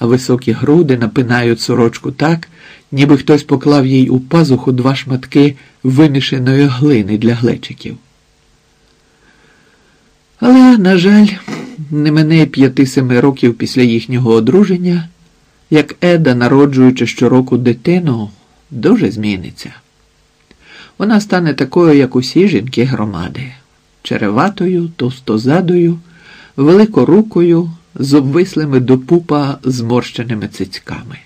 високі груди напинають сорочку так, ніби хтось поклав їй у пазуху два шматки вимішаної глини для глечиків. Але, на жаль, не мене п'яти-семи років після їхнього одруження, як Еда, народжуючи щороку дитину, дуже зміниться. Вона стане такою, як усі жінки громади, череватою, товстозадою, великорукою, з обвислими до пупа зморщеними цицьками.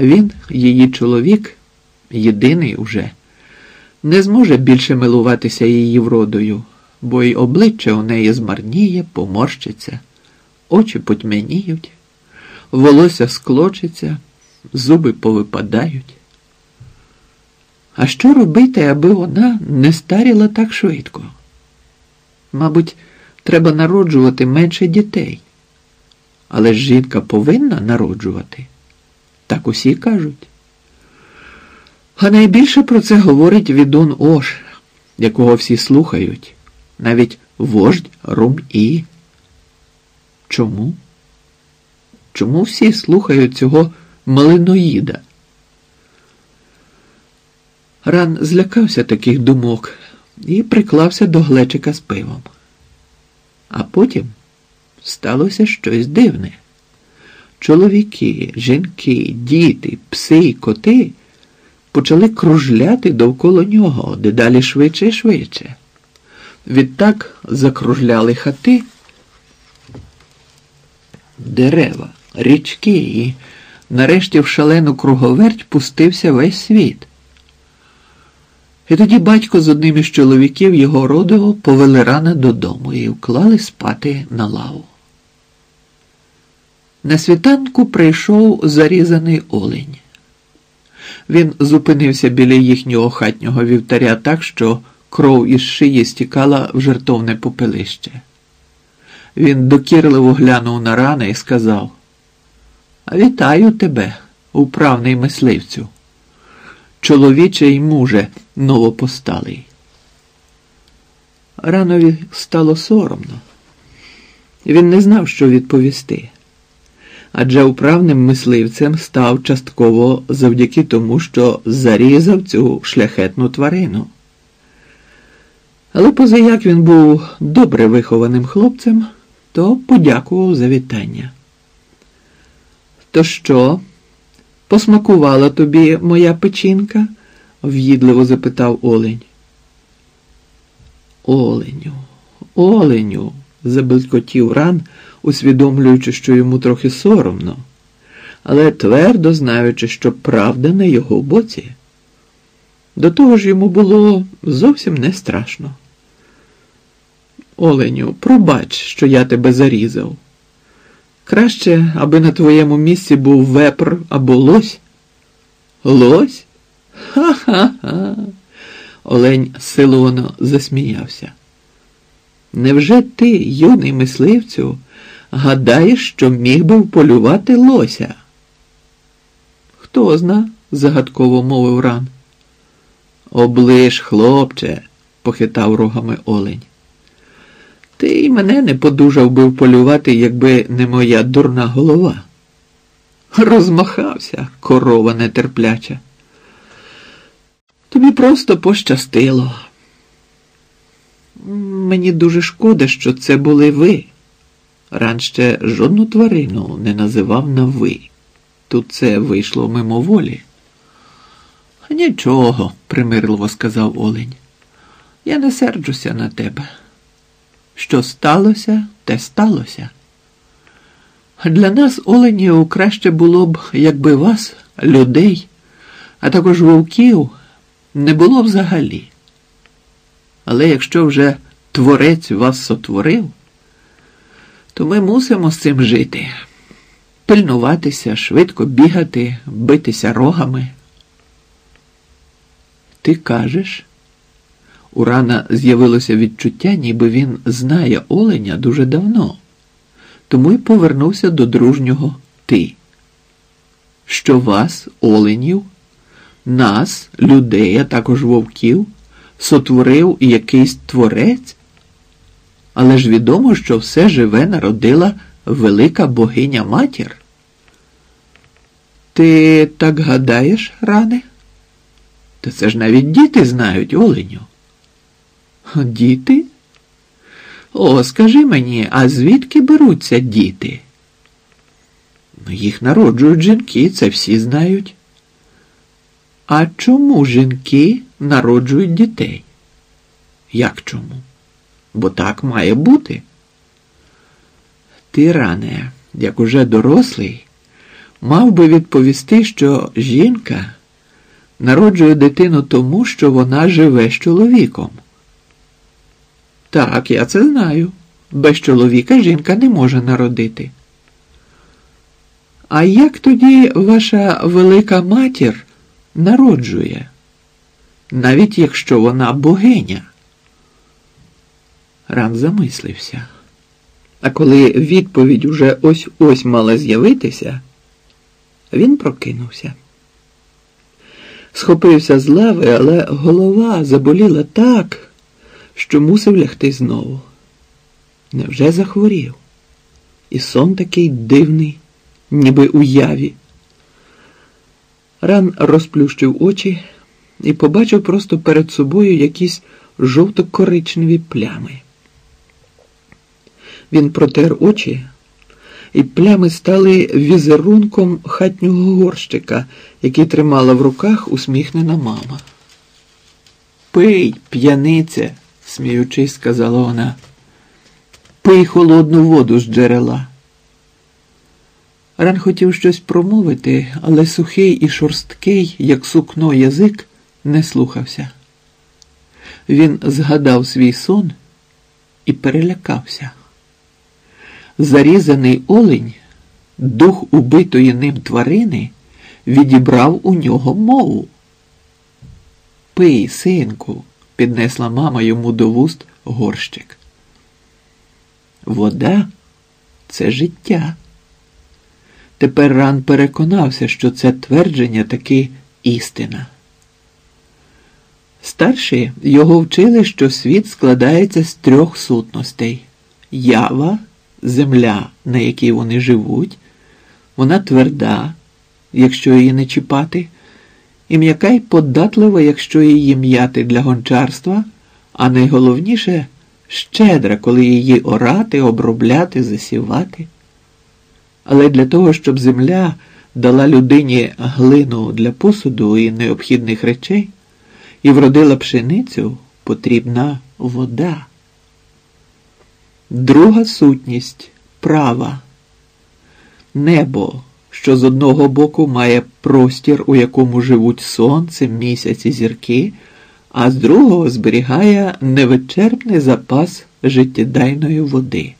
Він, її чоловік, єдиний уже, не зможе більше милуватися її вродою, бо й обличчя у неї змарніє, поморщиться, очі потьмяніють, волосся склочиться, зуби повипадають. А що робити, аби вона не старіла так швидко? Мабуть, треба народжувати менше дітей. Але ж жінка повинна народжувати. Так усі кажуть. А найбільше про це говорить відун Ош, якого всі слухають, навіть вождь Рум-І. Чому? Чому всі слухають цього малиноїда? Ран злякався таких думок і приклався до глечика з пивом. А потім сталося щось дивне. Чоловіки, жінки, діти, пси і коти почали кружляти довкола нього дедалі швидше і швидше. Відтак закружляли хати, дерева, річки і нарешті в шалену круговерть пустився весь світ. І тоді батько з одним із чоловіків його роду повели рана додому і вклали спати на лаву. На світанку прийшов зарізаний олень. Він зупинився біля їхнього хатнього вівтаря так, що кров із шиї стікала в жертовне попелище. Він докірливо глянув на рана і сказав: Вітаю тебе, управний мисливцю чоловіче й муже новопосталий. Ранові стало соромно. Він не знав, що відповісти. Адже управним мисливцем став частково завдяки тому, що зарізав цю шляхетну тварину. Але позаяк він був добре вихованим хлопцем, то подякував за вітання. То що? Посмакувала тобі моя печінка? В'їдливо запитав Олень. Оленю, Оленю, забелькотів ран, усвідомлюючи, що йому трохи соромно, але твердо знаючи, що правда на його боці. До того ж йому було зовсім не страшно. Оленю, пробач, що я тебе зарізав. Краще, аби на твоєму місці був вепр або лось. Лось? Ха-ха-ха. Олень силоно засміявся. Невже ти, юний мисливцю, гадаєш, що міг би вполювати лося? Хто зна? загадково мовив ран. Оближ, хлопче, похитав рогами олень. Ти й мене не подужав би вполювати, якби не моя дурна голова. Розмахався, корова нетерпляча. Тобі просто пощастило. Мені дуже шкода, що це були ви. Ран ще жодну тварину не називав на ви. Тут це вийшло мимоволі. Нічого, примирливо сказав Олень. Я не серджуся на тебе. Що сталося, те сталося. Для нас, оленів, краще було б, якби вас, людей, а також вовків, не було взагалі. Але якщо вже творець вас сотворив, то ми мусимо з цим жити, пильнуватися, швидко бігати, битися рогами. Ти кажеш? У рана з'явилося відчуття, ніби він знає оленя дуже давно, тому й повернувся до дружнього ти. Що вас, оленів, нас, людей, а також вовків, сотворив якийсь творець? Але ж відомо, що все живе народила велика богиня матір? Ти так гадаєш, ране? Та це ж навіть діти знають, Оленю. Діти? О, скажи мені, а звідки беруться діти? Ну, їх народжують жінки, це всі знають. А чому жінки народжують дітей? Як чому? Бо так має бути. Ти ране, як уже дорослий, мав би відповісти, що жінка народжує дитину тому, що вона живе з чоловіком. Так, я це знаю. Без чоловіка жінка не може народити. А як тоді ваша велика матір народжує? Навіть якщо вона богиня? Ран замислився. А коли відповідь уже ось ось мала з'явитися, він прокинувся. Схопився з лави, але голова заболіла так, що мусив лягти знову. Невже захворів? І сон такий дивний, ніби у яві. Ран розплющив очі і побачив просто перед собою якісь жовто-коричневі плями. Він протер очі, і плями стали візерунком хатнього горщика, який тримала в руках усміхнена мама. Пий, п'яниця, сміючись, сказала вона. Пий холодну воду з джерела. Ран хотів щось промовити, але сухий і шорсткий, як сукно язик, не слухався. Він згадав свій сон і перелякався. Зарізаний олень, дух убитої ним тварини, відібрав у нього мову. Пий, синку, піднесла мама йому до вуст горщик. Вода це життя. Тепер ран переконався, що це твердження таки істина. Старші його вчили, що світ складається з трьох сутностей ява земля, на якій вони живуть, вона тверда, якщо її не чіпати, і м'яка й податлива, якщо її м'яти для гончарства, а найголовніше щедра, коли її орати, обробляти, засівати. Але для того, щоб земля дала людині глину для посуду і необхідних речей і вродила пшеницю, потрібна вода. Друга сутність права. Небо, що з одного боку має простір, у якому живуть сонце, місяць і зірки, а з другого зберігає невичерпний запас життєдайної води.